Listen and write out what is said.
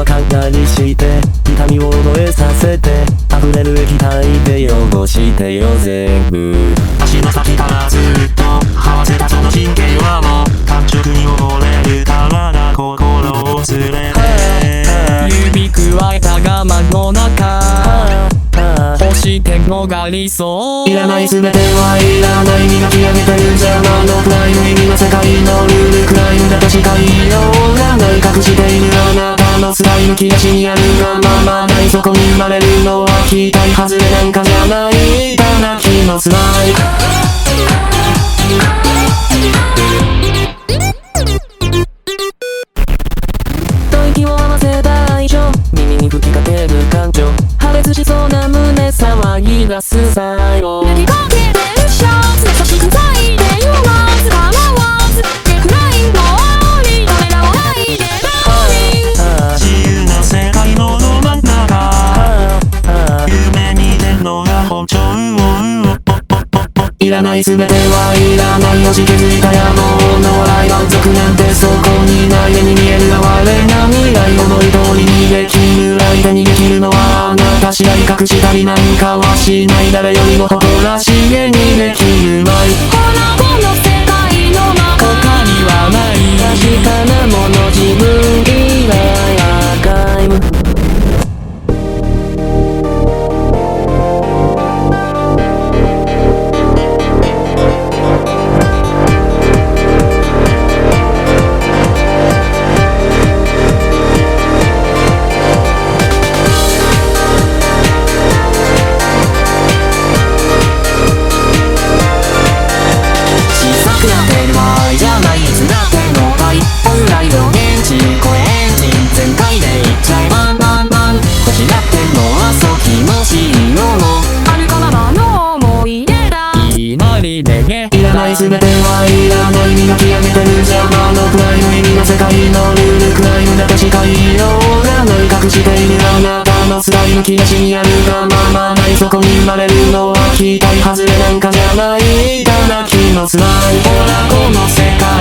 はかなりして痛みを覚えさせて溢れる液体で汚してよ全部。足の先からずっと這わせたその神経はもう感触に溺れるからな心を連れて。指くわえた我慢の中欲してのが理想いらない全てはいらない。磨き上げてる邪魔のクライム。意味の世界のルールクライムだと視界なたの辛い抜き出しにあるがままないそこに生まれるのは期待外れなんかじゃないただ気の辛い。と息を合わせた愛情耳に吹きかける感情。破裂しそうな胸騒ぎ出す最後ない全てはいらないよし気づいた野望の笑い満足なんてそこにない目に見える哀れな未来思い通りにできる相手にできるのはあなた次第隠したりなんかはしない誰よりも誇らしげにできるまいの辛い抜き出しにあるがままない。そこに生まれるのは期待外れなんかじゃない。ただ気の辛い。ほらこの世界。